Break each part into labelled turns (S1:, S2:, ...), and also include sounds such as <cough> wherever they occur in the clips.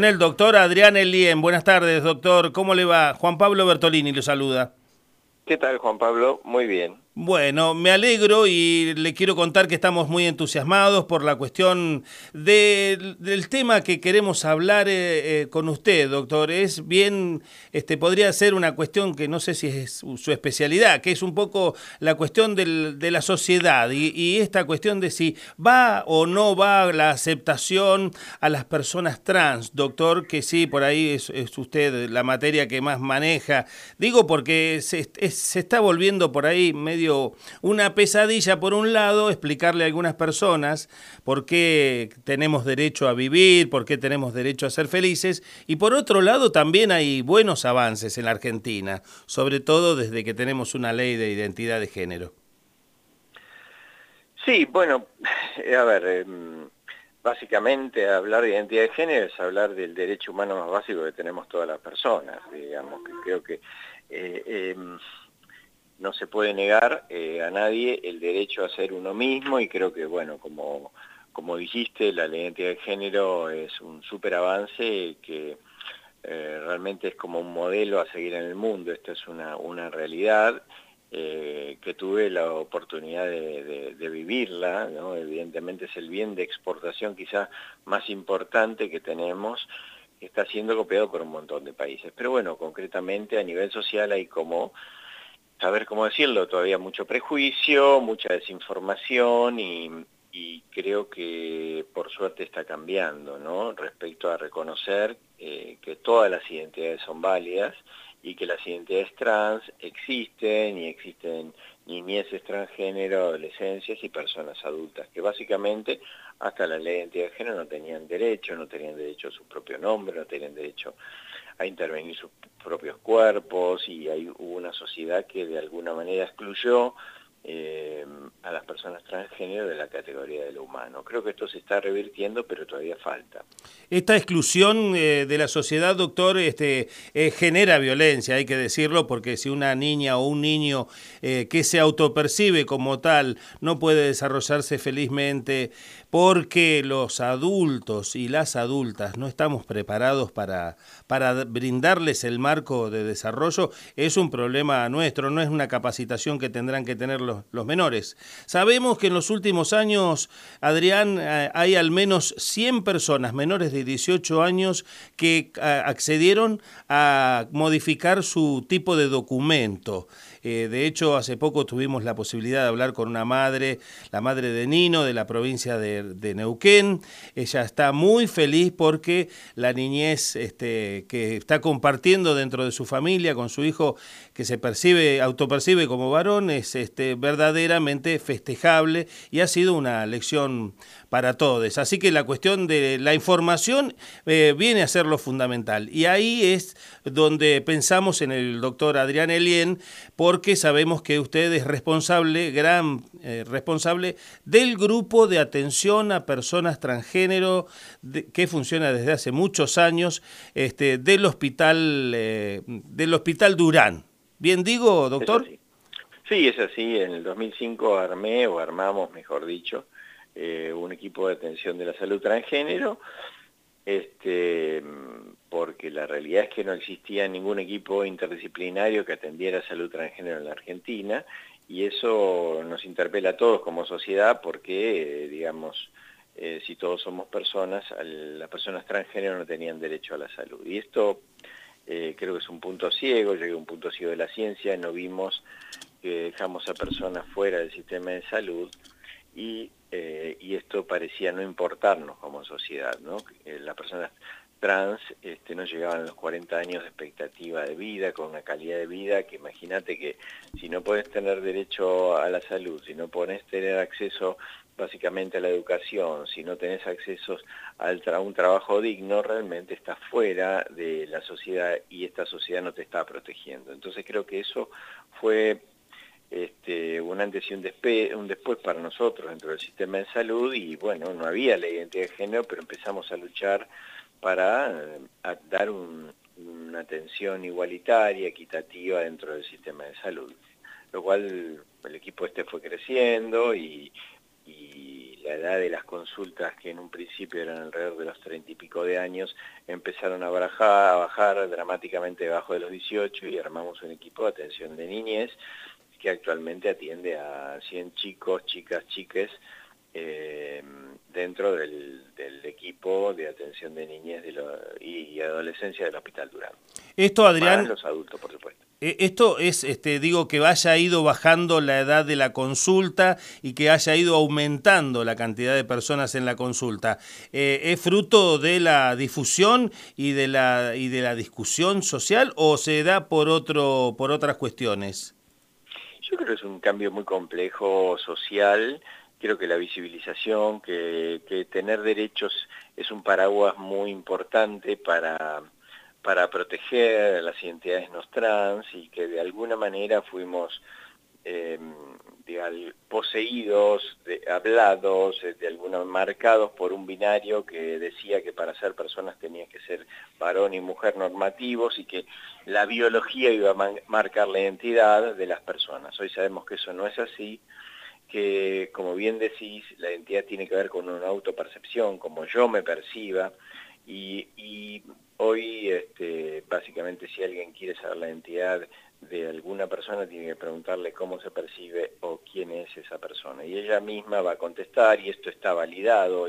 S1: El doctor Adrián Elien, buenas tardes doctor, ¿cómo le va? Juan Pablo Bertolini lo saluda.
S2: ¿Qué tal Juan Pablo? Muy bien.
S1: Bueno, me alegro y le quiero contar que estamos muy entusiasmados por la cuestión del tema que queremos hablar eh, eh, con usted, doctor. Es bien, este, podría ser una cuestión que no sé si es su especialidad, que es un poco la cuestión de la sociedad y, esta cuestión de si va o no va la aceptación a las personas trans, doctor, que sí, por ahí es, usted la materia que más maneja. Digo porque se está volviendo por ahí medio una pesadilla por un lado, explicarle a algunas personas por qué tenemos derecho a vivir, por qué tenemos derecho a ser felices, y por otro lado también hay buenos avances en la Argentina, sobre todo desde que tenemos una ley de identidad de género.
S2: Sí, bueno, a ver, em, básicamente hablar de identidad de género es hablar del derecho humano más básico que tenemos todas las personas, digamos, que creo que eh, em, no se puede negar eh, a nadie el derecho a ser uno mismo y creo que, bueno, como, como dijiste, la identidad de género es un súper avance que eh, realmente es como un modelo a seguir en el mundo. Esta es una, una realidad eh, que tuve la oportunidad de, vivirla, ¿no? evidentemente es el bien de exportación quizá más importante que tenemos, está siendo copiado por un montón de países. Pero bueno, concretamente a nivel social hay como saber cómo decirlo, todavía mucho prejuicio, mucha desinformación y, creo que por suerte está cambiando, ¿no? Respecto a reconocer eh, que todas las identidades son válidas y que las identidades trans existen y existen niñeces transgénero, adolescencias y personas adultas, que básicamente hasta la ley de identidad de género no tenían derecho, no tenían derecho a su propio nombre, no tenían derecho a intervenir sus propios cuerpos y hay, hubo una sociedad que de alguna manera excluyó eh, a las personas transgénero de la categoría de lo humano. Creo que esto se está revirtiendo, pero todavía falta.
S1: Esta exclusión eh, de la sociedad, doctor, este, eh, genera violencia, hay que decirlo, porque si una niña o un niño que se autopercibe como tal no puede desarrollarse felizmente porque los adultos y las adultas no estamos preparados para, para brindarles el marco de desarrollo, es un problema nuestro, no es una capacitación que tendrán que tener los, los menores. Sabemos que en los últimos años, Adrián, eh, hay al menos 100 personas menores de 18 años que eh, accedieron a modificar su tipo de documento. Eh, de hecho, hace poco tuvimos la posibilidad de hablar con una madre, la madre de Nino, de la provincia de, Neuquén. Ella está muy feliz porque la niñez este, que está compartiendo dentro de su familia con su hijo, que se percibe, autopercibe como varón, es este, verdaderamente festejable y ha sido una lección para todos. Así que la cuestión de la información eh, viene a ser lo fundamental. Y ahí es donde pensamos en el doctor Adrián Elien, porque sabemos que usted es responsable, gran eh, responsable del grupo de atención a personas transgénero que funciona desde hace muchos años este, del hospital eh, del hospital Durán. ¿Bien digo, doctor?
S2: Sí, es así. En el 2005 armé, o armamos, mejor dicho, eh, un equipo de atención de la salud transgénero, este, porque la realidad es que no existía ningún equipo interdisciplinario que atendiera salud transgénero en la Argentina, y eso nos interpela a todos como sociedad porque, eh, digamos, eh, si todos somos personas, las personas transgénero no tenían derecho a la salud. Y esto creo que es un punto ciego, llegué a un punto ciego de la ciencia, no vimos que dejamos a personas fuera del sistema de salud y, eh, y esto parecía no importarnos como sociedad, ¿no? Eh, las personas trans este, no llegaban los 40 años de expectativa de vida, con una calidad de vida que imagínate que si no puedes tener derecho a la salud, si no puedes tener acceso básicamente a la educación, si no tenés acceso a un trabajo digno, realmente estás fuera de la sociedad y esta sociedad no te está protegiendo. Entonces creo que eso fue este, un antes y un, después para nosotros dentro del sistema de salud y bueno, no había la identidad de género, pero empezamos a luchar para eh, dar una atención igualitaria, equitativa dentro del sistema de salud, lo cual el equipo este fue creciendo y, la edad de las consultas, que en un principio eran alrededor de los treinta y pico de años, empezaron a a bajar dramáticamente debajo de los 18 y armamos un equipo de atención de niñez que actualmente atiende a 100 chicos, chicas, chiques, eh, dentro del, equipo de atención de niñez y, adolescencia del Hospital Durán.
S1: Esto, Adrián...
S2: los adultos, por supuesto.
S1: Eh, esto es, este, digo, que haya ido bajando la edad de la consulta y que haya ido aumentando la cantidad de personas en la consulta. Eh, ¿Es fruto de la difusión y de la, y de la discusión social o se da por, otro, por otras cuestiones?
S2: Yo creo que es un cambio muy complejo social. Creo que la visibilización, que, tener derechos es un paraguas muy importante para para proteger a las identidades no trans y que de alguna manera fuimos eh, poseídos, hablados, de alguna marcados por un binario que decía que para ser personas tenía que ser varón y mujer normativos y que la biología iba a marcar la identidad de las personas. Hoy sabemos que eso no es así, que como bien decís, la identidad tiene que ver con una autopercepción, como yo me perciba, y, hoy este, básicamente si alguien quiere saber la identidad de alguna persona tiene que preguntarle cómo se percibe o quién es esa persona. Y ella misma va a contestar y esto está validado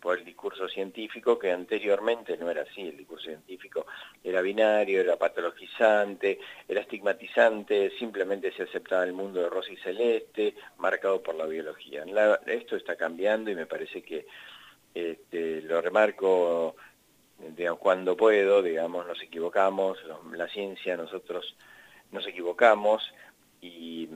S2: por el discurso científico que anteriormente no era así. El discurso científico era binario, era patologizante, era estigmatizante, simplemente se aceptaba el mundo de rosa y celeste, marcado por la biología. esto está cambiando y me parece que este, lo remarco cuando puedo, digamos, nos equivocamos, la ciencia, nosotros nos equivocamos y,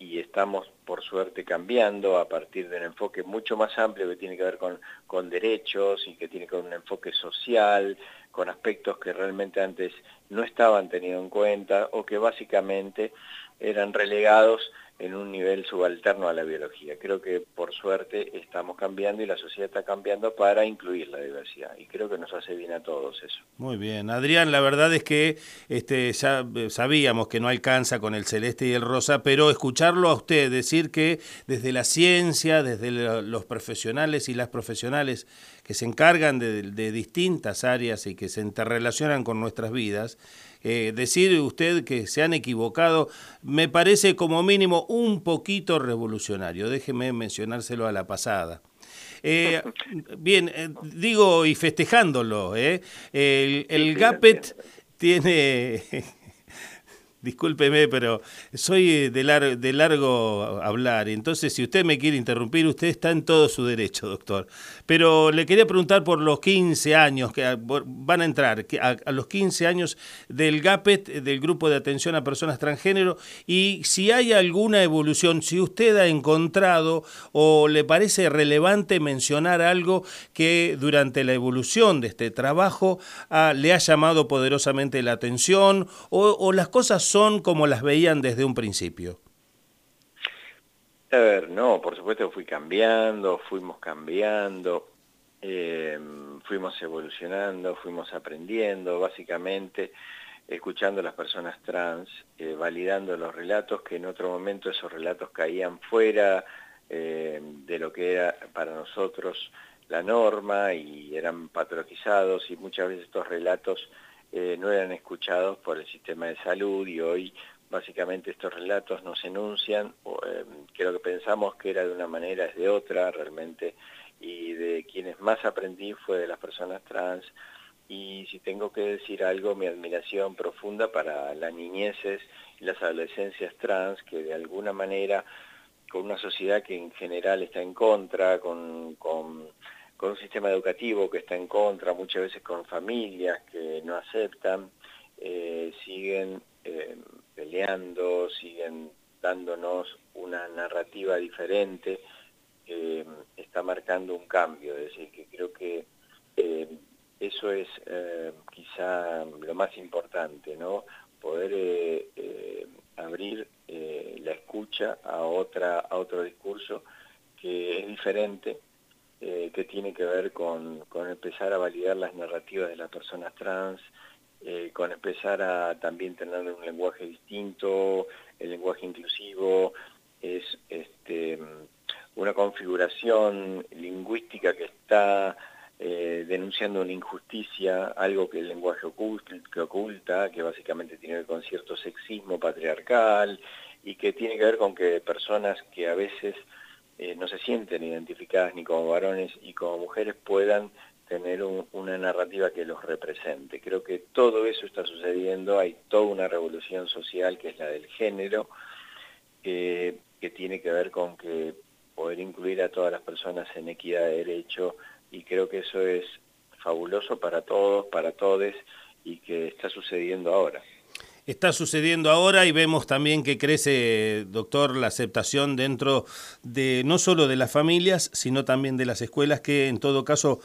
S2: estamos, por suerte, cambiando a partir de un enfoque mucho más amplio que tiene que ver con, con derechos y que tiene que ver con un enfoque social, con aspectos que realmente antes no estaban tenidos en cuenta o que básicamente eran relegados en un nivel subalterno a la biología. Creo que por suerte estamos cambiando y la sociedad está cambiando para incluir la diversidad y creo que nos hace bien a todos eso.
S1: Muy bien, Adrián, la verdad es que este, ya eh, sabíamos que no alcanza con el celeste y el rosa, pero escucharlo a usted decir que desde la ciencia, desde los profesionales y las profesionales que se encargan de, de distintas áreas y que se interrelacionan con nuestras vidas, eh, decir usted que se han equivocado me parece como mínimo un poquito revolucionario. Déjeme mencionárselo a la pasada. Eh, <laughs> bien, eh, digo y festejándolo, el, el GAPET tiene <laughs> discúlpeme, pero soy de, de largo hablar. Entonces, si usted me quiere interrumpir, usted está en todo su derecho, doctor. Pero le quería preguntar por los 15 años que van a entrar, a, los 15 años del GAPET, del Grupo de Atención a Personas Transgénero, y si hay alguna evolución, si usted ha encontrado o le parece relevante mencionar algo que durante la evolución de este trabajo ah, le ha llamado poderosamente la atención o, o las cosas son como las veían desde un principio?
S2: A ver, no, por supuesto fui cambiando, fuimos cambiando, em, fuimos evolucionando, fuimos aprendiendo, básicamente escuchando a las personas trans, eh, validando los relatos, que en otro momento esos relatos caían fuera em, de lo que era para nosotros la norma y eran patologizados y muchas veces estos relatos eh, no eran escuchados por el sistema de salud y hoy básicamente estos relatos nos enuncian, eh, creo que pensamos que era de una manera, es de otra realmente, y de quienes más aprendí fue de las personas trans, y si tengo que decir algo, mi admiración profunda para las niñeces y las adolescencias trans, que de alguna manera, con una sociedad que en general está en contra, con con un sistema educativo que está en contra, muchas veces con familias que no aceptan, eh, siguen eh, peleando, siguen dándonos una narrativa diferente, que está marcando un cambio, es decir, que creo que eh, eso es quizá lo más importante, ¿no? Poder abrir la escucha a, otra, a otro discurso que es diferente, eh, que tiene que ver con, empezar a validar las narrativas de las personas trans, eh, con empezar a también tener un lenguaje distinto, el lenguaje inclusivo, es este, una configuración lingüística que está eh, denunciando una injusticia, algo que el lenguaje oculta, que oculta, que básicamente tiene que ver con cierto sexismo patriarcal y que tiene que ver con que personas que a veces eh, no se sienten identificadas ni como varones y como mujeres puedan tener una narrativa que los represente. Creo que todo eso está sucediendo, hay toda una revolución social que es la del género, que tiene que ver con que poder incluir a todas las personas en equidad de derecho y creo que eso es fabuloso para todos, para todes y que está sucediendo ahora.
S1: Está sucediendo ahora y vemos también que crece, doctor, la aceptación dentro de no solo de las familias, sino también de las escuelas que en todo caso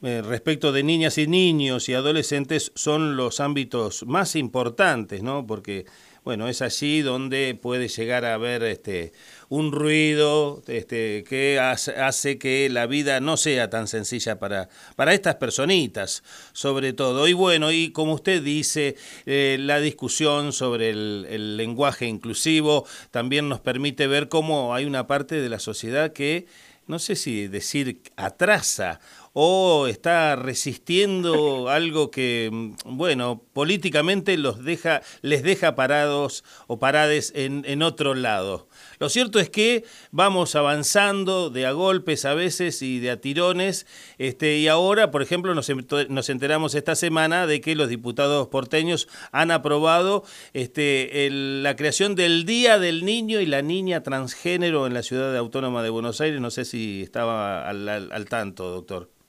S1: eh, respecto de niñas y niños y adolescentes son los ámbitos más importantes, ¿no? Porque, bueno, es allí donde puede llegar a haber este, un ruido este, que hace, que la vida no sea tan sencilla para, para estas personitas, sobre todo. Y bueno, y como usted dice, eh, la discusión sobre el, el lenguaje inclusivo también nos permite ver cómo hay una parte de la sociedad que no sé si decir atrasa o está resistiendo <laughs> algo que, bueno, políticamente los deja, les deja parados o parades en, en otro lado. Lo cierto es que vamos avanzando de a golpes a veces y de a tirones, este, y ahora, por ejemplo, nos, nos enteramos esta semana de que los diputados porteños han aprobado este, la creación del Día del Niño y la Niña Transgénero en la Ciudad Autónoma de Buenos Aires. No sé si estaba al, al tanto, doctor.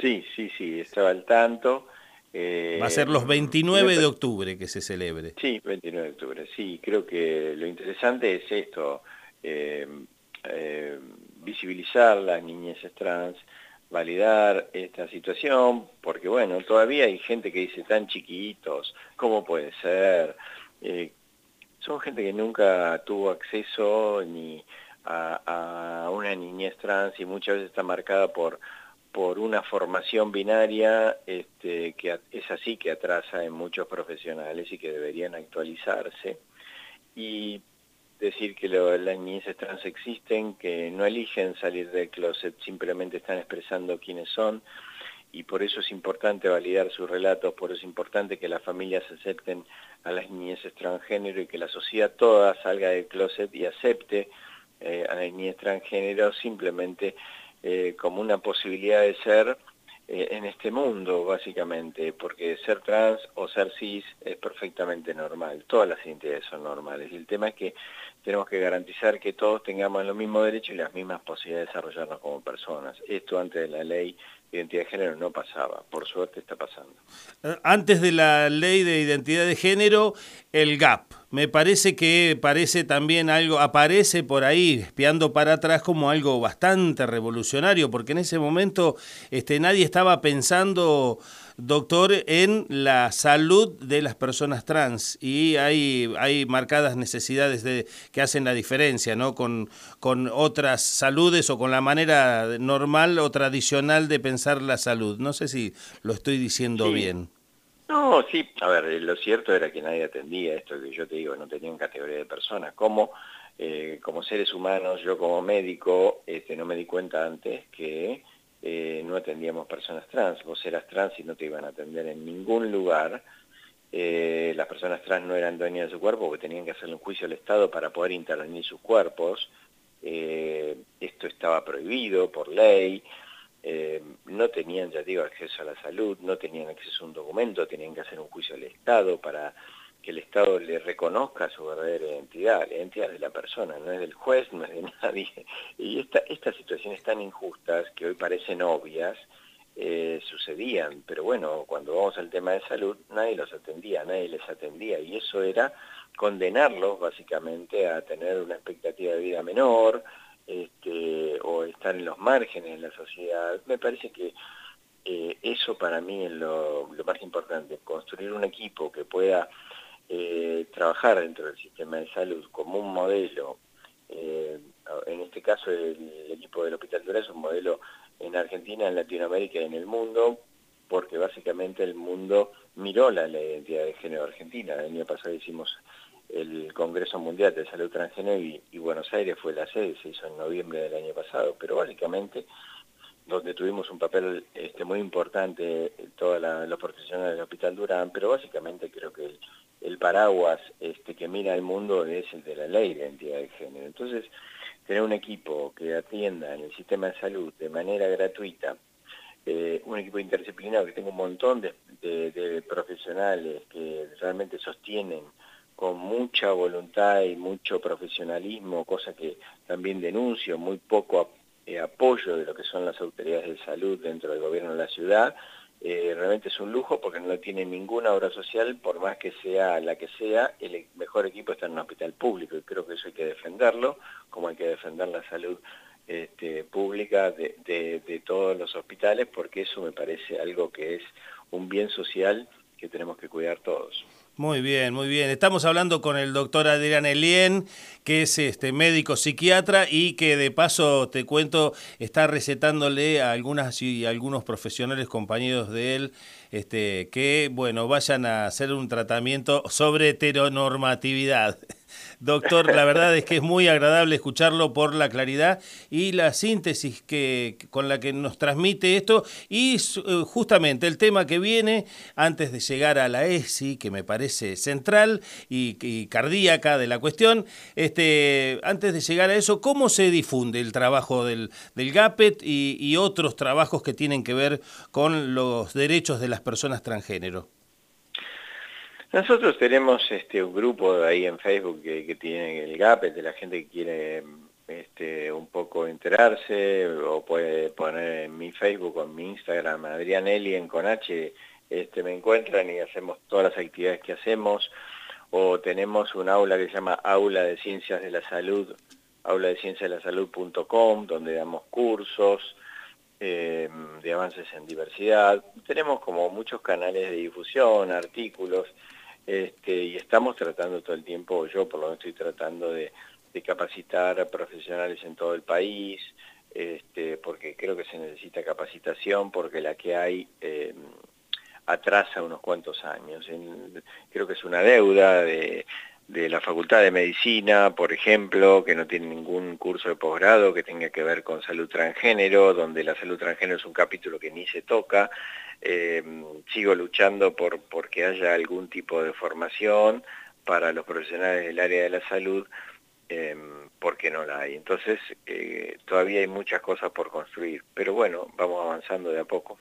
S2: Sí, sí, sí, estaba al tanto.
S1: Va a ser los 29 eh, de octubre que se celebre.
S2: Sí, 29 de octubre, sí. Creo que lo interesante es esto, eh, eh, visibilizar las niñeces trans, validar esta situación, porque bueno, todavía hay gente que dice tan chiquitos, ¿cómo puede ser? son gente que nunca tuvo acceso ni a, a una niñez trans y muchas veces está marcada por por una formación binaria este, que es así que atrasa en muchos profesionales y que deberían actualizarse. Y decir que las niñeces trans existen, que no eligen salir del closet, simplemente están expresando quiénes son y por eso es importante validar sus relatos, por eso es importante que las familias acepten a las niñeces transgénero y que la sociedad toda salga del closet y acepte eh, a las niñez transgénero simplemente eh, como una posibilidad de ser eh, en este mundo, básicamente, porque ser trans o ser cis es perfectamente normal, todas las identidades son normales, y el tema es que tenemos que garantizar que todos tengamos los mismos derechos y las mismas posibilidades de desarrollarnos como personas. Esto antes de la ley identidad de género no pasaba, por suerte está pasando.
S1: Eh, antes de la ley de identidad de género, el GAP me parece que parece también algo, aparece por ahí, espiando para atrás como algo bastante revolucionario, porque en ese momento este, nadie estaba pensando, doctor, en la salud de las personas trans y hay, hay marcadas necesidades de, que hacen la diferencia, ¿no? Con, con otras saludes o con la manera normal o tradicional de pensar la salud. No sé si lo estoy diciendo bien.
S2: No, sí, a ver, lo cierto era que nadie atendía esto que yo te digo, no tenían categoría de personas. Como, eh, como seres humanos, yo como médico, este, no me di cuenta antes que eh, no atendíamos personas trans. Vos eras trans y no te iban a atender en ningún lugar. Eh, las personas trans no eran dueñas de su cuerpo porque tenían que hacerle un juicio al Estado para poder intervenir sus cuerpos. esto estaba prohibido por ley. Eh, no tenían, ya digo, acceso a la salud, no tenían acceso a un documento, tenían que hacer un juicio al Estado para que el Estado le reconozca su verdadera identidad, la identidad de la persona, no es del juez, no es de <laughs> nadie. Y esta, estas situaciones tan injustas, que hoy parecen obvias, eh, sucedían, pero bueno, cuando vamos al tema de salud, nadie los atendía, nadie les atendía, y eso era condenarlos básicamente a tener una expectativa de vida menor, este, o estar en los márgenes de la sociedad. Me parece que eh, eso para mí es lo, más importante, construir un equipo que pueda eh, trabajar dentro del sistema de salud como un modelo, eh, en este caso el, equipo del Hospital Durazno es un modelo en Argentina, en Latinoamérica y en el mundo, porque básicamente el mundo miró la, identidad de género argentina. El año pasado hicimos el Congreso Mundial de Salud Transgénero y, Buenos Aires fue la sede, se hizo en noviembre del año pasado, pero básicamente donde tuvimos un papel este, muy importante todos los profesionales del Hospital Durán, pero básicamente creo que paraguas este, que mira el mundo es el de la ley de identidad de género. Entonces, tener un equipo que atienda en el sistema de salud de manera gratuita, eh, un equipo interdisciplinario que tenga un montón de, de profesionales que realmente sostienen con mucha voluntad y mucho profesionalismo, cosa que también denuncio, muy poco eh, apoyo de lo que son las autoridades de salud dentro del gobierno de la ciudad, eh, realmente es un lujo porque no tiene ninguna obra social, por más que sea la que sea, el mejor equipo está en un hospital público y creo que eso hay que defenderlo, como hay que defender la salud este, pública de todos los hospitales, porque eso me parece algo que es un bien social que tenemos que cuidar todos.
S1: Muy bien, muy bien. Estamos hablando con el doctor Adrián Elien, que es este médico psiquiatra y que de paso, te cuento, está recetándole a algunas y algunos profesionales compañeros de él este, que, bueno, vayan a hacer un tratamiento sobre heteronormatividad. <laughs> Doctor, la verdad es que es muy agradable escucharlo por la claridad y la síntesis que, con la que nos transmite esto y eh, justamente el tema que viene antes de llegar a la ESI, que me parece central y, cardíaca de la cuestión, este, antes de llegar a eso, ¿cómo se difunde el trabajo del, del GAPET y, y otros trabajos que tienen que ver con los derechos de las personas transgénero?
S2: Nosotros tenemos este, un grupo ahí en Facebook que, tiene el GAP, de la gente que quiere este, un poco enterarse, o puede poner en mi Facebook o en mi Instagram, Adrián Elien con H, este, me encuentran y hacemos todas las actividades que hacemos, o tenemos un aula que se llama Aula de Ciencias de la Salud, aula de ciencias de la salud.com, donde damos cursos, eh, de avances en diversidad. Tenemos como muchos canales de difusión, artículos, este, y estamos tratando todo el tiempo, yo por lo menos estoy tratando de, capacitar a profesionales en todo el país, este, porque creo que se necesita capacitación, porque la que hay eh, atrasa unos cuantos años. creo que es una deuda de, de la Facultad de Medicina, por ejemplo, que no tiene ningún curso de posgrado que tenga que ver con salud transgénero, donde la salud transgénero es un capítulo que ni se toca. Eh, sigo luchando por, que haya algún tipo de formación para los profesionales del área de la salud, eh, porque no la hay. Entonces, eh, todavía hay muchas cosas por construir, pero bueno, vamos avanzando de a poco.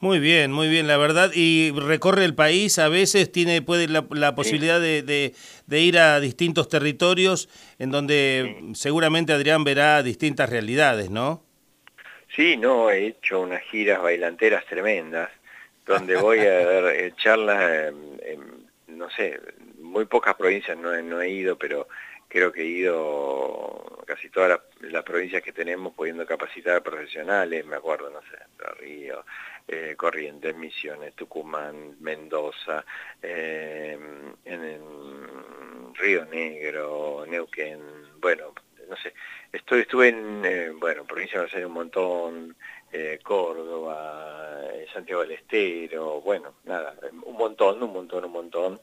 S1: Muy bien, muy bien, la verdad. Y recorre el país, a veces tiene puede la, posibilidad de, de, ir a distintos territorios en donde seguramente Adrián verá distintas realidades, ¿no?
S2: Sí, no, he hecho unas giras bailanteras tremendas, donde voy a dar eh, charlas, no sé, muy pocas provincias no no he ido, pero creo que he ido casi todas las, provincias que tenemos pudiendo capacitar a profesionales, me acuerdo, no sé, Río, eh, Corrientes, Misiones, Tucumán, Mendoza, eh, en, Río Negro, Neuquén, bueno, no sé, estoy, estuve en, eh, bueno, provincia de un montón, eh, Córdoba, Santiago del Estero, bueno, nada, un montón, un montón, un montón,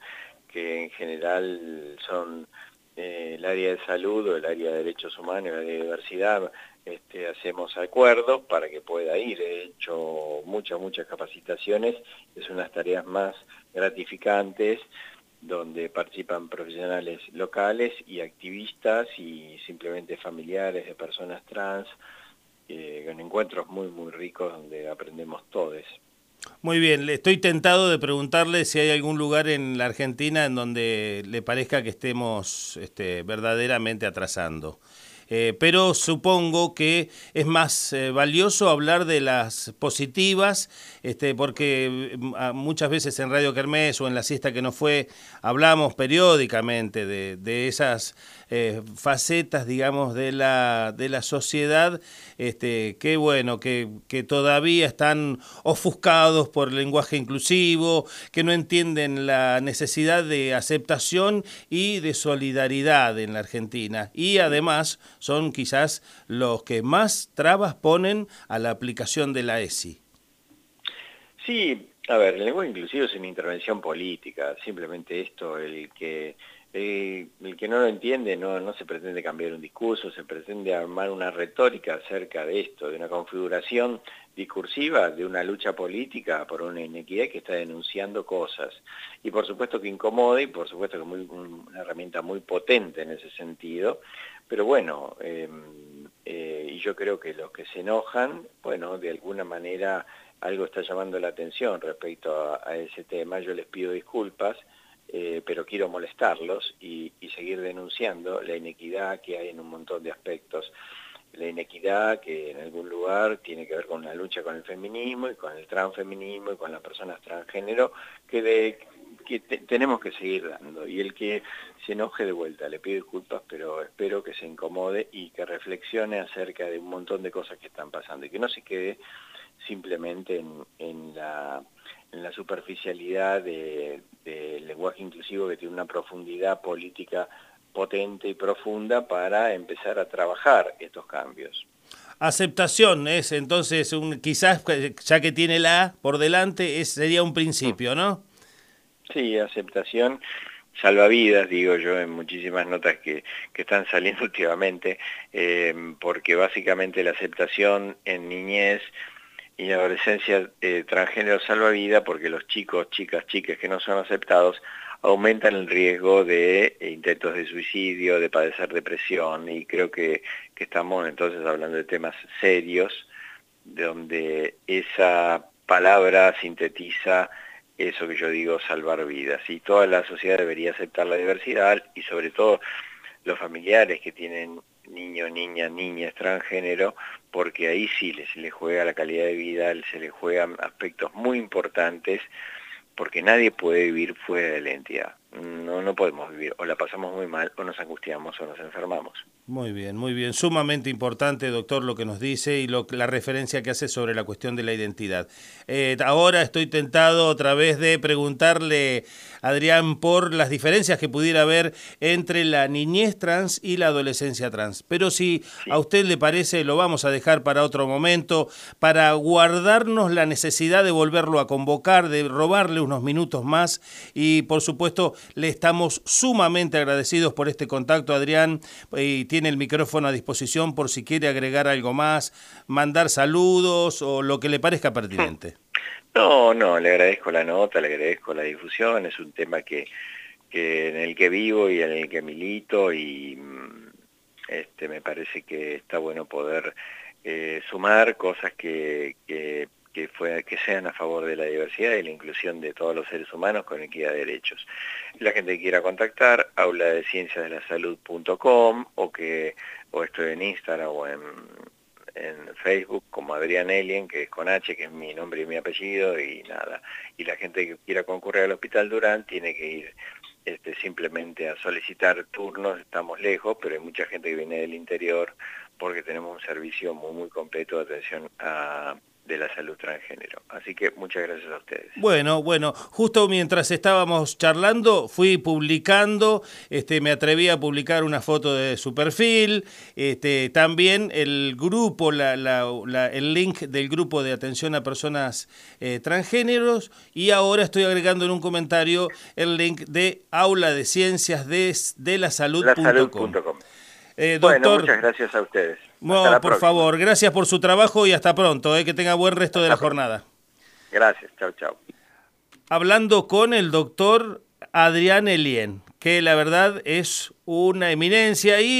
S2: que en general son el área de salud o el área de derechos humanos, el área de diversidad, este, hacemos acuerdos para que pueda ir. He hecho muchas, muchas capacitaciones, es unas tareas más gratificantes donde participan profesionales locales y activistas y simplemente familiares de personas trans, eh, en encuentros muy, muy ricos donde aprendemos todos.
S1: Muy bien, estoy tentado de preguntarle si hay algún lugar en la Argentina en donde le parezca que estemos este, verdaderamente atrasando. Eh, pero supongo que es más eh, valioso hablar de las positivas, este, porque mm, muchas veces en Radio Kermés o en la siesta que no fue, hablamos periódicamente de, de esas eh, facetas, digamos, de la, de la sociedad, este, que bueno, que, que todavía están ofuscados por el lenguaje inclusivo, que no entienden la necesidad de aceptación y de solidaridad en la Argentina. Y además son quizás los que más trabas ponen a la aplicación de la ESI.
S2: Sí, A ver, el lenguaje inclusivo es una intervención política, simplemente esto, el que el, que no lo entiende no, no se pretende cambiar un discurso, se pretende armar una retórica acerca de esto, de una configuración discursiva, de una lucha política por una inequidad que está denunciando cosas. Y por supuesto que incomoda y por supuesto que es una herramienta muy potente en ese sentido, pero bueno, em, eh, y yo creo que los que se enojan, bueno, de alguna manera algo está llamando la atención respecto a, ese tema, yo les pido disculpas, eh, pero quiero molestarlos y, seguir denunciando la inequidad que hay en un montón de aspectos. La inequidad que en algún lugar tiene que ver con la lucha con el feminismo y con el transfeminismo y con las personas transgénero, que, de, que tenemos que seguir dando. Y el que se enoje de vuelta, le pido disculpas, pero espero que se incomode y que reflexione acerca de un montón de cosas que están pasando y que no se quede simplemente en, la, superficialidad del lenguaje inclusivo que tiene una profundidad política potente y profunda para empezar a trabajar estos cambios.
S1: Aceptación es entonces, un, quizás ya que tiene la A por delante, es, sería un principio, ¿no?
S2: Sí, aceptación salvavidas, digo yo, en muchísimas notas que, están saliendo <laughs> últimamente, eh, porque básicamente la aceptación en niñez y en adolescencia eh, transgénero salvavidas, porque los chicos, chicas, chicas que no son aceptados aumentan el riesgo de eh, intentos de suicidio, de padecer depresión, y creo que, que estamos entonces hablando de temas serios, donde esa palabra sintetiza eso que yo digo, salvar vidas. Y toda la sociedad debería aceptar la diversidad y sobre todo los familiares que tienen niño, niña, niña, transgénero, porque ahí sí se les juega la calidad de vida, se les juegan aspectos muy importantes, porque nadie puede vivir fuera de la entidad. No, no podemos vivir, o la pasamos muy mal, o nos angustiamos, o nos enfermamos.
S1: Muy bien, muy bien. Sumamente importante, doctor, lo que nos dice y lo, la referencia que hace sobre la cuestión de la identidad. Eh, ahora estoy tentado otra vez de preguntarle, Adrián, por las diferencias que pudiera haber entre la niñez trans y la adolescencia trans. Pero si a usted le parece, lo vamos a dejar para otro momento, para guardarnos la necesidad de volverlo a convocar, de robarle unos minutos más y, por supuesto, le estamos sumamente agradecidos por este contacto, Adrián. Y tiene el micrófono a disposición por si quiere agregar algo más, mandar saludos o lo que le parezca pertinente.
S2: No, no, le agradezco la nota, le agradezco la difusión, es un tema que, en el que vivo y en el que milito y mm, este, me parece que está bueno poder eh, sumar cosas que que, sean a favor de la diversidad y la inclusión de todos los seres humanos con equidad de derechos. La gente que quiera contactar, aula de ciencias o que o estoy en Instagram o en, en Facebook como Adrián Elien, que es con H, que es mi nombre y mi apellido, y nada. Y la gente que quiera concurrir al Hospital Durán tiene que ir este, simplemente a solicitar turnos, estamos lejos, pero hay mucha gente que viene del interior porque tenemos un servicio muy, muy completo de atención a de la salud transgénero. Así que muchas gracias a ustedes.
S1: Bueno, bueno, justo mientras estábamos charlando, fui publicando, este, me atreví a publicar una foto de su perfil, este, también el grupo, la, la, el link del grupo de atención a personas eh, transgéneros y ahora estoy agregando en un comentario el link de aula de ciencias de, de la salud.com.
S2: Eh, bueno, muchas gracias a ustedes.
S1: No, por favor, gracias por su trabajo y hasta pronto. Eh, que tenga buen resto de la jornada.
S2: Gracias, chao, chao.
S1: Hablando con el doctor Adrián Elien, que la verdad es una eminencia y